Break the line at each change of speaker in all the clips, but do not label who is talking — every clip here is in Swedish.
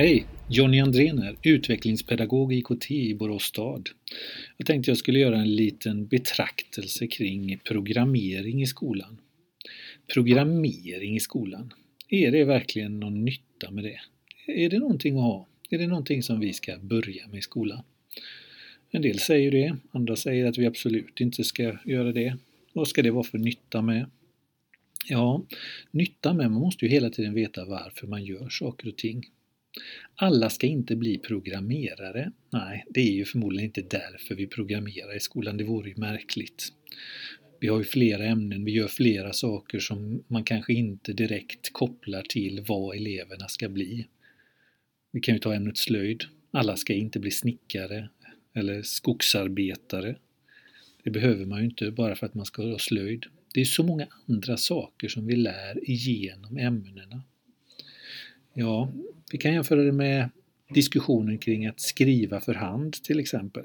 Hej! Jonny Andrén här, utvecklingspedagog i IKT i Borås stad. Jag tänkte jag skulle göra en liten betraktelse kring programmering i skolan. Programmering i skolan, är det verkligen någon nytta med det? Är det någonting att ha? Är det någonting som vi ska börja med i skolan? En del säger det, andra säger att vi absolut inte ska göra det. Vad ska det vara för nytta med? Ja, nytta med, man måste ju hela tiden veta varför man gör saker och ting. Alla ska inte bli programmerare. Nej, det är ju förmodligen inte därför vi programmerar i skolan, det vore ju märkligt. Vi har ju flera ämnen, vi gör flera saker som man kanske inte direkt kopplar till vad eleverna ska bli. Vi kan ju ta ämnet slöjd. Alla ska inte bli snickare eller skogsarbetare. Det behöver man ju inte bara för att man ska ha slöjd. Det är så många andra saker som vi lär igenom ämnena. Ja, vi kan jämföra det med diskussionen kring att skriva för hand till exempel.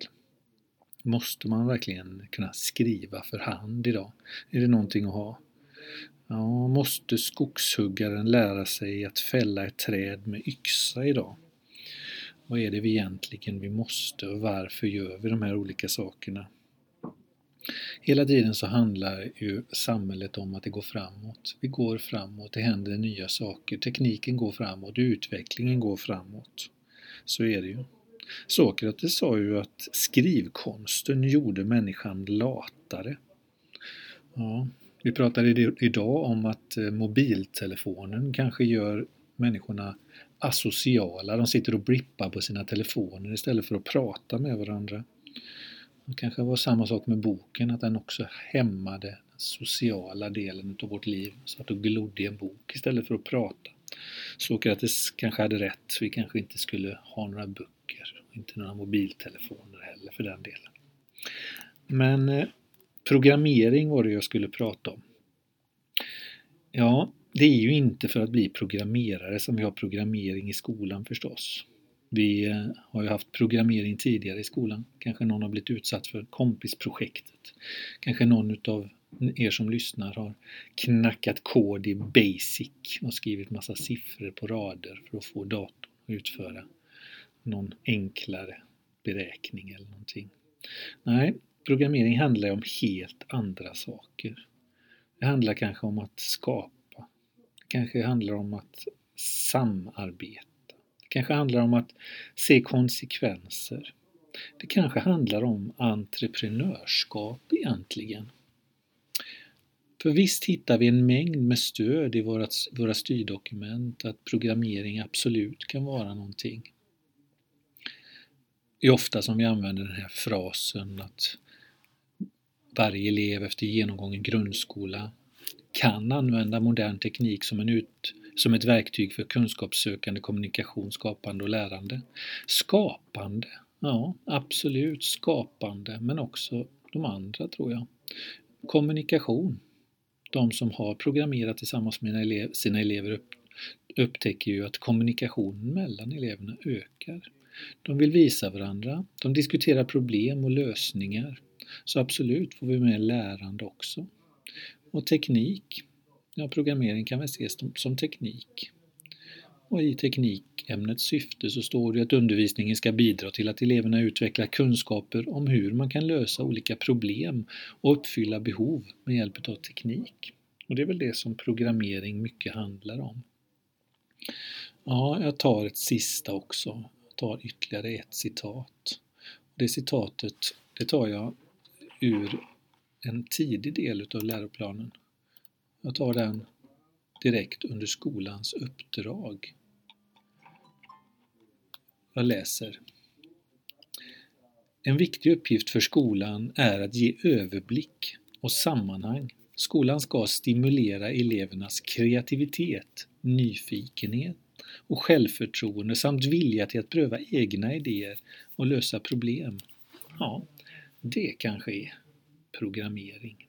Måste man verkligen kunna skriva för hand idag? Är det någonting att ha? Ja, måste skogshuggaren lära sig att fälla ett träd med yxa idag? Vad är det vi egentligen vi måste och varför gör vi de här olika sakerna? Hela tiden så handlar ju samhället om att det går framåt. Vi går framåt, det händer nya saker, tekniken går framåt, utvecklingen går framåt. Så är det ju. Sokrates sa ju att skrivkonsten gjorde människan latare. Ja, vi pratade idag om att eh, mobiltelefonen kanske gör människorna asociala. De sitter och blippar på sina telefoner istället för att prata med varandra. Det kanske var samma sak med boken, att den också hämmade den sociala delen av vårt liv. Så att du glodde i en bok istället för att prata. Sokrates kanske hade rätt, vi kanske inte skulle ha några böcker, inte några mobiltelefoner heller för den delen. Men eh, programmering var det jag skulle prata om. Ja, det är ju inte för att bli programmerare som vi har programmering i skolan förstås. Vi eh, har ju haft programmering tidigare i skolan. Kanske någon har blivit utsatt för kompisprojektet. Kanske någon utav er som lyssnar har knackat kod i Basic och skrivit massa siffror på rader för att få datorn att utföra någon enklare beräkning eller någonting. Nej, programmering handlar om helt andra saker. Det handlar kanske om att skapa. Det kanske handlar om att samarbeta kanske handlar om att se konsekvenser. Det kanske handlar om entreprenörskap egentligen. För visst hittar vi en mängd med stöd i våra, våra styrdokument att programmering absolut kan vara någonting. Det är ofta som vi använder den här frasen att varje elev efter genomgången grundskola kan använda modern teknik som en ut, som ett verktyg för kunskapssökande, kommunikation, skapande och lärande. Skapande, ja absolut skapande, men också de andra tror jag. Kommunikation. De som har programmerat tillsammans med sina elever upptäcker ju att kommunikationen mellan eleverna ökar. De vill visa varandra, de diskuterar problem och lösningar. Så absolut får vi med lärande också. Och teknik, Ja, programmering kan väl ses som teknik. Och i teknikämnets syfte så står det att undervisningen ska bidra till att eleverna utvecklar kunskaper om hur man kan lösa olika problem och uppfylla behov med hjälp av teknik. Och det är väl det som programmering mycket handlar om. Ja, jag tar ett sista också. Jag tar ytterligare ett citat. Det citatet det tar jag ur en tidig del utav läroplanen jag tar den direkt under skolans uppdrag. Jag läser. En viktig uppgift för skolan är att ge överblick och sammanhang. Skolan ska stimulera elevernas kreativitet, nyfikenhet och självförtroende samt vilja till att pröva egna idéer och lösa problem. Ja, det kanske är programmering.